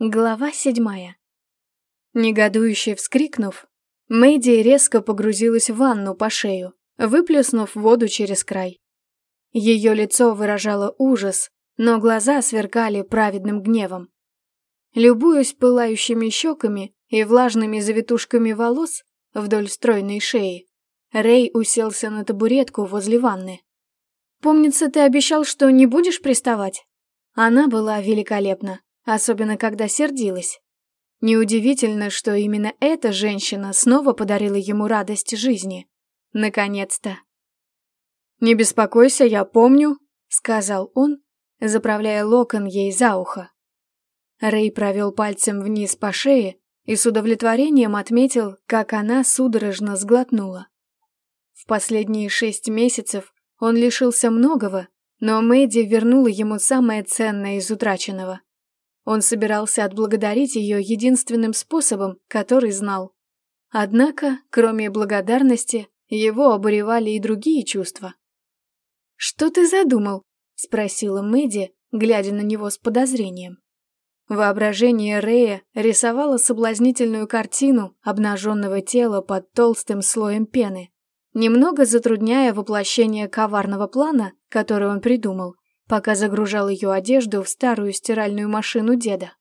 Глава седьмая. Негодующе вскрикнув, Мэйди резко погрузилась в ванну по шею, выплеснув воду через край. Ее лицо выражало ужас, но глаза сверкали праведным гневом. Любуясь пылающими щеками и влажными завитушками волос вдоль стройной шеи, Рэй уселся на табуретку возле ванны. «Помнится, ты обещал, что не будешь приставать?» Она была великолепна особенно когда сердилась. Неудивительно, что именно эта женщина снова подарила ему радость жизни. Наконец-то. «Не беспокойся, я помню», — сказал он, заправляя локон ей за ухо. Рэй провел пальцем вниз по шее и с удовлетворением отметил, как она судорожно сглотнула. В последние шесть месяцев он лишился многого, но Мэдди вернула ему самое ценное из утраченного. Он собирался отблагодарить ее единственным способом, который знал. Однако, кроме благодарности, его обуревали и другие чувства. «Что ты задумал?» — спросила Мэдди, глядя на него с подозрением. Воображение Рея рисовало соблазнительную картину обнаженного тела под толстым слоем пены, немного затрудняя воплощение коварного плана, который он придумал, пока загружал ее одежду в старую стиральную машину деда.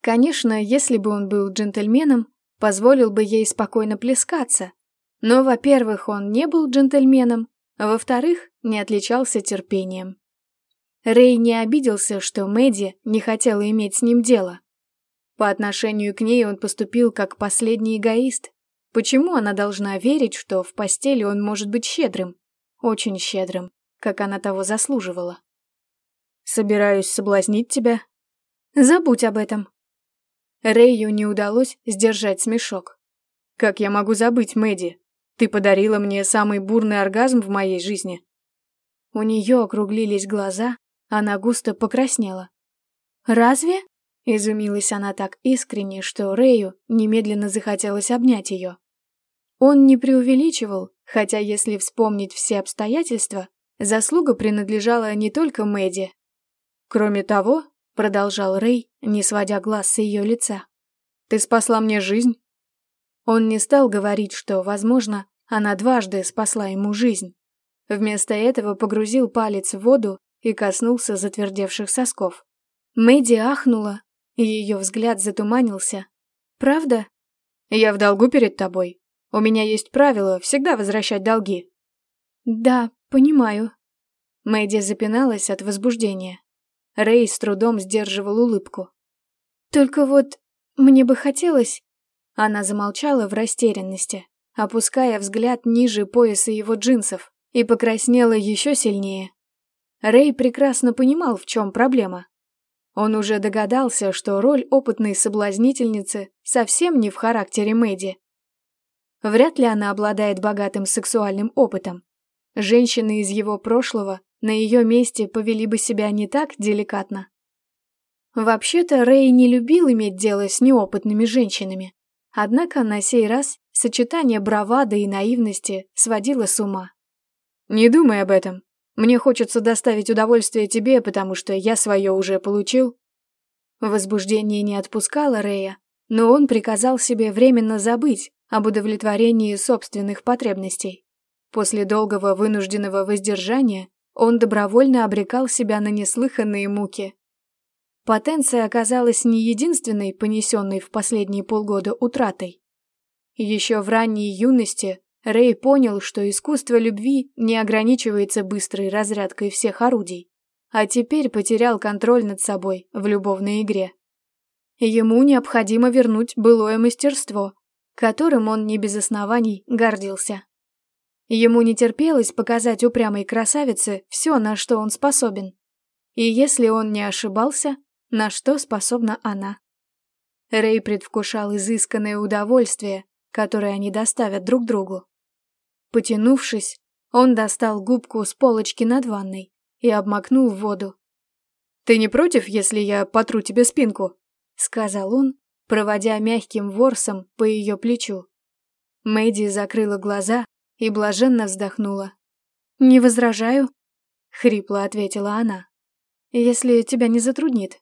Конечно, если бы он был джентльменом, позволил бы ей спокойно плескаться. Но, во-первых, он не был джентльменом, а во-вторых, не отличался терпением. Рэй не обиделся, что Мэдди не хотела иметь с ним дело. По отношению к ней он поступил как последний эгоист. Почему она должна верить, что в постели он может быть щедрым? Очень щедрым, как она того заслуживала. Собираюсь соблазнить тебя. Забудь об этом. Рэю не удалось сдержать смешок. Как я могу забыть, Мэдди? Ты подарила мне самый бурный оргазм в моей жизни. У нее округлились глаза, она густо покраснела. «Разве?» — изумилась она так искренне, что Рэю немедленно захотелось обнять ее. Он не преувеличивал, хотя, если вспомнить все обстоятельства, заслуга принадлежала не только Мэдди, Кроме того, продолжал Рэй, не сводя глаз с ее лица, ты спасла мне жизнь. Он не стал говорить, что, возможно, она дважды спасла ему жизнь. Вместо этого погрузил палец в воду и коснулся затвердевших сосков. Мэдди ахнула, и ее взгляд затуманился. «Правда?» «Я в долгу перед тобой. У меня есть правило всегда возвращать долги». «Да, понимаю». Мэдди запиналась от возбуждения. Рэй с трудом сдерживал улыбку. «Только вот мне бы хотелось...» Она замолчала в растерянности, опуская взгляд ниже пояса его джинсов, и покраснела еще сильнее. Рэй прекрасно понимал, в чем проблема. Он уже догадался, что роль опытной соблазнительницы совсем не в характере Мэдди. Вряд ли она обладает богатым сексуальным опытом. Женщины из его прошлого на ее месте повели бы себя не так деликатно. Вообще-то Рэй не любил иметь дело с неопытными женщинами. Однако на сей раз сочетание бравады и наивности сводило с ума. «Не думай об этом. Мне хочется доставить удовольствие тебе, потому что я свое уже получил». Возбуждение не отпускало Рэя, но он приказал себе временно забыть об удовлетворении собственных потребностей. После долгого вынужденного воздержания он добровольно обрекал себя на неслыханные муки. Потенция оказалась не единственной, понесенной в последние полгода утратой. Еще в ранней юности Рэй понял, что искусство любви не ограничивается быстрой разрядкой всех орудий, а теперь потерял контроль над собой в любовной игре. Ему необходимо вернуть былое мастерство, которым он не без оснований гордился. Ему не терпелось показать упрямой красавице все, на что он способен. И если он не ошибался, на что способна она. Рэй предвкушал изысканное удовольствие, которое они доставят друг другу. Потянувшись, он достал губку с полочки над ванной и обмакнул в воду. «Ты не против, если я потру тебе спинку?» — сказал он, проводя мягким ворсом по ее плечу. Мэдди закрыла глаза и блаженно вздохнула. «Не возражаю», — хрипло ответила она. «Если тебя не затруднит».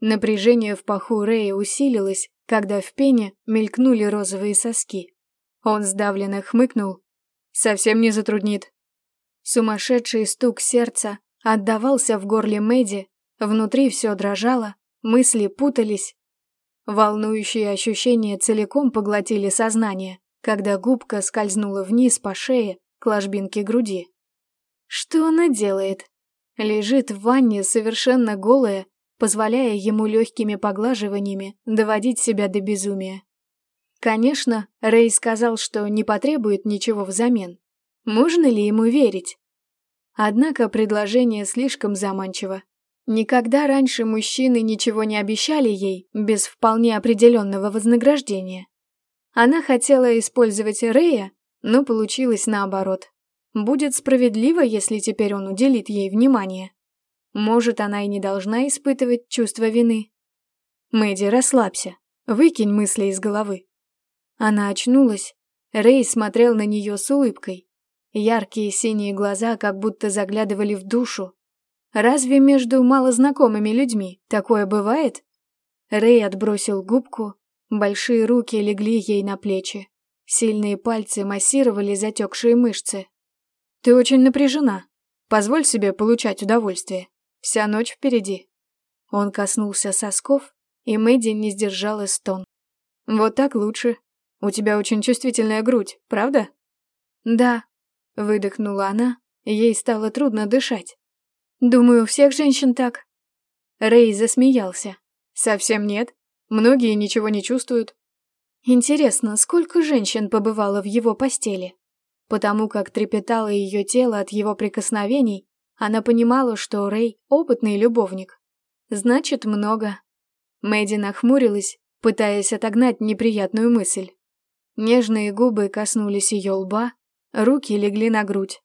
Напряжение в паху Рэя усилилось, когда в пене мелькнули розовые соски. Он сдавленно хмыкнул. «Совсем не затруднит». Сумасшедший стук сердца отдавался в горле Мэдди, внутри все дрожало, мысли путались. Волнующие ощущения целиком поглотили сознание, когда губка скользнула вниз по шее к ложбинке груди. Что она делает? Лежит в ванне совершенно голая, позволяя ему легкими поглаживаниями доводить себя до безумия. Конечно, Рэй сказал, что не потребует ничего взамен. Можно ли ему верить? Однако предложение слишком заманчиво. Никогда раньше мужчины ничего не обещали ей без вполне определенного вознаграждения. Она хотела использовать Рэя, но получилось наоборот. Будет справедливо, если теперь он уделит ей внимание. Может, она и не должна испытывать чувство вины. Мэдди, расслабься. Выкинь мысли из головы. Она очнулась. Рэй смотрел на нее с улыбкой. Яркие синие глаза как будто заглядывали в душу. Разве между малознакомыми людьми такое бывает? Рэй отбросил губку, большие руки легли ей на плечи. Сильные пальцы массировали затекшие мышцы. «Ты очень напряжена. Позволь себе получать удовольствие. Вся ночь впереди. Он коснулся сосков, и Мэдди не сдержала стон. Вот так лучше. У тебя очень чувствительная грудь, правда? Да, выдохнула она, ей стало трудно дышать. Думаю, у всех женщин так. Рэй засмеялся. Совсем нет. Многие ничего не чувствуют. Интересно, сколько женщин побывало в его постели? Потому как трепетало ее тело от его прикосновений, она понимала, что Рэй — опытный любовник. Значит, много. Мэдди нахмурилась, пытаясь отогнать неприятную мысль. Нежные губы коснулись ее лба, руки легли на грудь.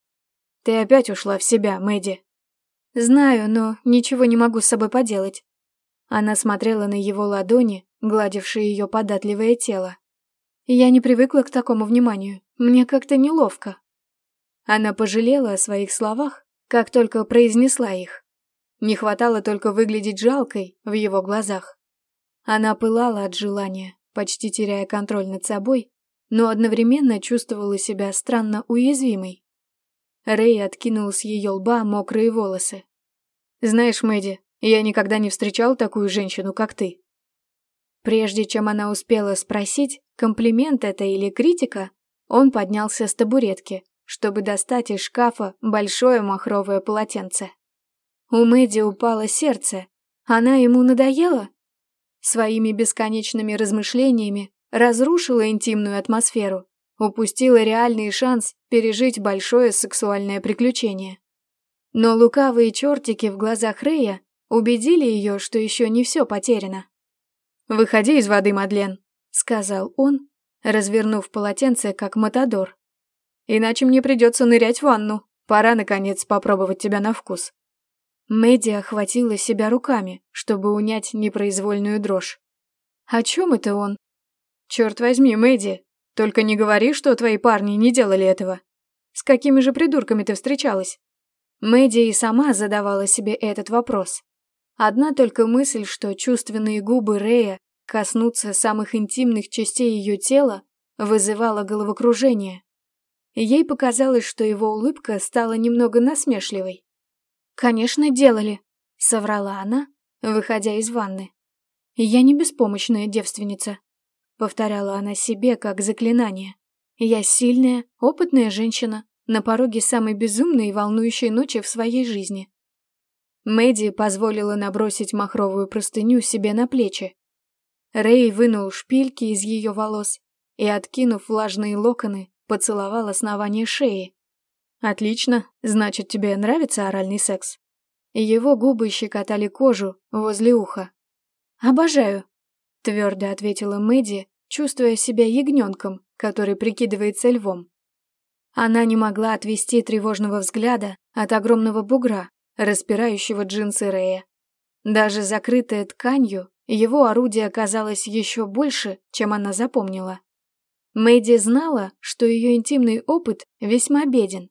«Ты опять ушла в себя, Мэдди». «Знаю, но ничего не могу с собой поделать». Она смотрела на его ладони, гладившие ее податливое тело. Я не привыкла к такому вниманию. Мне как-то неловко. Она пожалела о своих словах, как только произнесла их. Не хватало только выглядеть жалкой в его глазах. Она пылала от желания, почти теряя контроль над собой, но одновременно чувствовала себя странно уязвимой. Рэй откинул с ее лба мокрые волосы. «Знаешь, Мэдди, я никогда не встречал такую женщину, как ты». Прежде чем она успела спросить, комплимент это или критика, он поднялся с табуретки, чтобы достать из шкафа большое махровое полотенце. У Мэдди упало сердце. Она ему надоела? Своими бесконечными размышлениями разрушила интимную атмосферу, упустила реальный шанс пережить большое сексуальное приключение. Но лукавые чертики в глазах Рэя убедили ее, что еще не все потеряно. «Выходи из воды, Мадлен», — сказал он, развернув полотенце как матадор. Иначе мне придется нырять в ванну. Пора, наконец, попробовать тебя на вкус». Мэдди охватила себя руками, чтобы унять непроизвольную дрожь. «О чем это он?» «Черт возьми, Мэдди, только не говори, что твои парни не делали этого. С какими же придурками ты встречалась?» Мэдди и сама задавала себе этот вопрос. Одна только мысль, что чувственные губы Рея коснутся самых интимных частей ее тела, вызывала головокружение. Ей показалось, что его улыбка стала немного насмешливой. «Конечно, делали», — соврала она, выходя из ванны. «Я не беспомощная девственница», — повторяла она себе как заклинание. «Я сильная, опытная женщина, на пороге самой безумной и волнующей ночи в своей жизни». Мэдди позволила набросить махровую простыню себе на плечи. Рэй вынул шпильки из ее волос и, откинув влажные локоны, поцеловал основание шеи. «Отлично, значит, тебе нравится оральный секс?» Его губы щекотали кожу возле уха. «Обожаю», — твердо ответила Мэдди, чувствуя себя ягненком, который прикидывается львом. Она не могла отвести тревожного взгляда от огромного бугра, распирающего джинсы Рея. Даже закрытая тканью, его орудие оказалось еще больше, чем она запомнила. Мэдди знала, что ее интимный опыт весьма беден.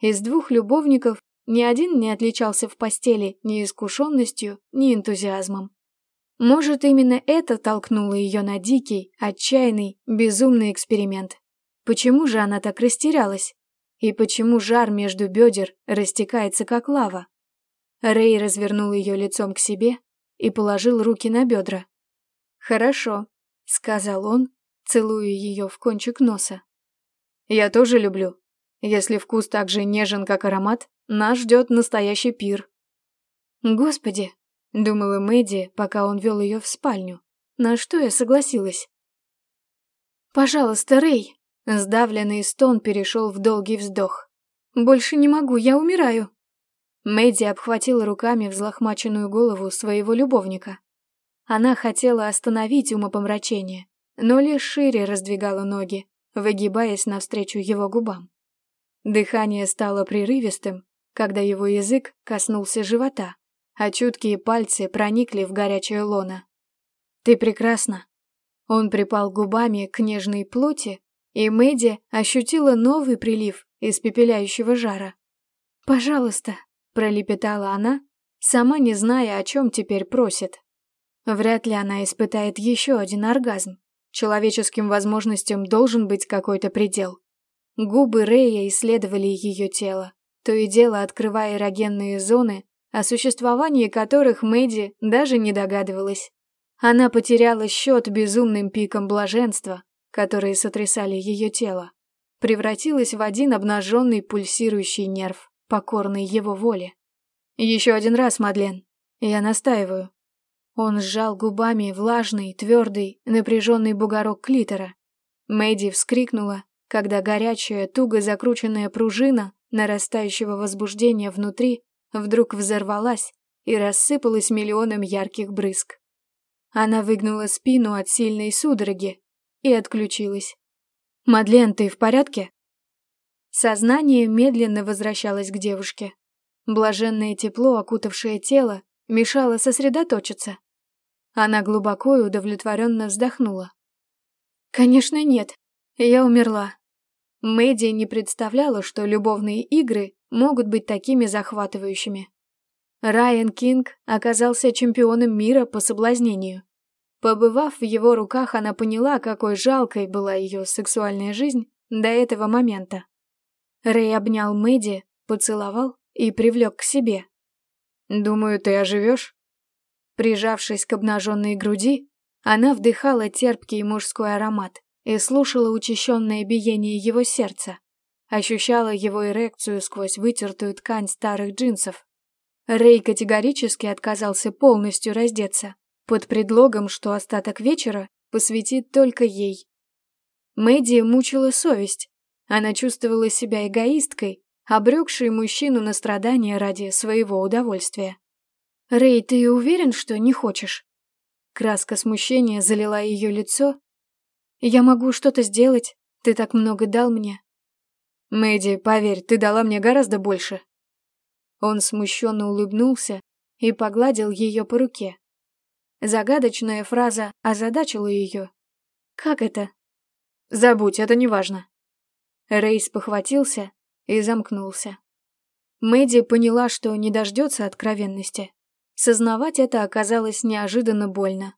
Из двух любовников ни один не отличался в постели ни искушенностью, ни энтузиазмом. Может, именно это толкнуло ее на дикий, отчаянный, безумный эксперимент. Почему же она так растерялась? И почему жар между бедер растекается, как лава? Рэй развернул ее лицом к себе и положил руки на бедра. «Хорошо», — сказал он, целуя ее в кончик носа. «Я тоже люблю. Если вкус так же нежен, как аромат, нас ждет настоящий пир». «Господи», — думала Мэдди, пока он вел ее в спальню, на что я согласилась. «Пожалуйста, Рэй!» Сдавленный стон перешел в долгий вздох. «Больше не могу, я умираю!» Мэдди обхватила руками взлохмаченную голову своего любовника. Она хотела остановить умопомрачение, но лишь шире раздвигала ноги, выгибаясь навстречу его губам. Дыхание стало прерывистым, когда его язык коснулся живота, а чуткие пальцы проникли в горячее лоно. «Ты прекрасна!» Он припал губами к нежной плоти, и Мэдди ощутила новый прилив испепеляющего жара. «Пожалуйста», — пролепетала она, сама не зная, о чем теперь просит. Вряд ли она испытает еще один оргазм. Человеческим возможностям должен быть какой-то предел. Губы Рэя исследовали ее тело, то и дело открывая эрогенные зоны, о существовании которых Мэдди даже не догадывалась. Она потеряла счет безумным пиком блаженства, которые сотрясали ее тело, превратилась в один обнаженный пульсирующий нерв, покорный его воле. «Еще один раз, Мадлен. Я настаиваю». Он сжал губами влажный, твердый, напряженный бугорок клитора. Мэдди вскрикнула, когда горячая, туго закрученная пружина нарастающего возбуждения внутри вдруг взорвалась и рассыпалась миллионом ярких брызг. Она выгнула спину от сильной судороги, и отключилась. «Мадлен, ты в порядке?» Сознание медленно возвращалось к девушке. Блаженное тепло, окутавшее тело, мешало сосредоточиться. Она глубоко и удовлетворенно вздохнула. «Конечно нет, я умерла». Мэдди не представляла, что любовные игры могут быть такими захватывающими. Райан Кинг оказался чемпионом мира по соблазнению. Побывав в его руках, она поняла, какой жалкой была ее сексуальная жизнь до этого момента. Рэй обнял Мэдди, поцеловал и привлек к себе. «Думаю, ты оживешь?» Прижавшись к обнаженной груди, она вдыхала терпкий мужской аромат и слушала учащенное биение его сердца, ощущала его эрекцию сквозь вытертую ткань старых джинсов. Рэй категорически отказался полностью раздеться, под предлогом, что остаток вечера посвятит только ей. Мэдди мучила совесть. Она чувствовала себя эгоисткой, обрекшей мужчину на страдания ради своего удовольствия. «Рэй, ты уверен, что не хочешь?» Краска смущения залила ее лицо. «Я могу что-то сделать, ты так много дал мне». «Мэдди, поверь, ты дала мне гораздо больше». Он смущенно улыбнулся и погладил ее по руке. Загадочная фраза озадачила ее. «Как это?» «Забудь, это не важно». Рейс похватился и замкнулся. Мэдди поняла, что не дождется откровенности. Сознавать это оказалось неожиданно больно.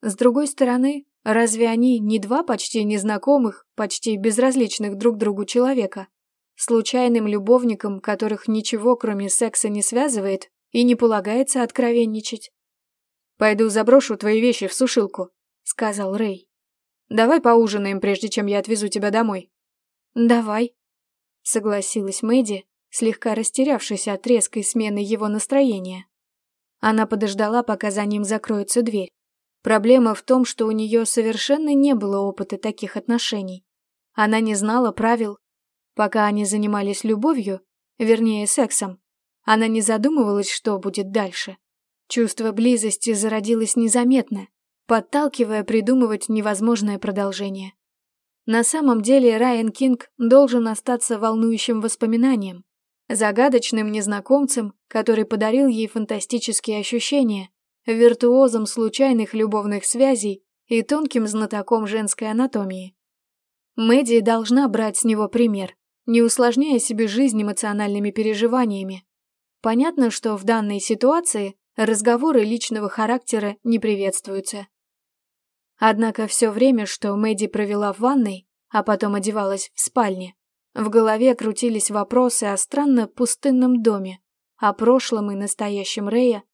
С другой стороны, разве они не два почти незнакомых, почти безразличных друг другу человека? Случайным любовникам, которых ничего кроме секса не связывает и не полагается откровенничать? «Пойду заброшу твои вещи в сушилку», — сказал Рэй. «Давай поужинаем, прежде чем я отвезу тебя домой». «Давай», — согласилась Мэдди, слегка растерявшись от резкой смены его настроения. Она подождала, пока за ним закроется дверь. Проблема в том, что у нее совершенно не было опыта таких отношений. Она не знала правил. Пока они занимались любовью, вернее, сексом, она не задумывалась, что будет дальше. Чувство близости зародилось незаметно, подталкивая придумывать невозможное продолжение. На самом деле Райан Кинг должен остаться волнующим воспоминанием, загадочным незнакомцем, который подарил ей фантастические ощущения, виртуозом случайных любовных связей и тонким знатоком женской анатомии. Мэдди должна брать с него пример, не усложняя себе жизнь эмоциональными переживаниями. Понятно, что в данной ситуации разговоры личного характера не приветствуются. Однако все время, что Мэдди провела в ванной, а потом одевалась в спальне, в голове крутились вопросы о странно пустынном доме, о прошлом и настоящем Рэя,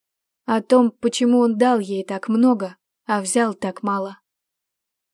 о том, почему он дал ей так много, а взял так мало.